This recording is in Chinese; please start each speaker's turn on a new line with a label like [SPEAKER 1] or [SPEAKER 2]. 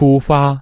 [SPEAKER 1] 出发。